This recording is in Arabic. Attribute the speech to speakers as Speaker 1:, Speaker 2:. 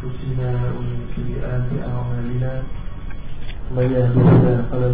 Speaker 1: أنفسنا ومن سيئات أعمالنا. من يهده الله فلا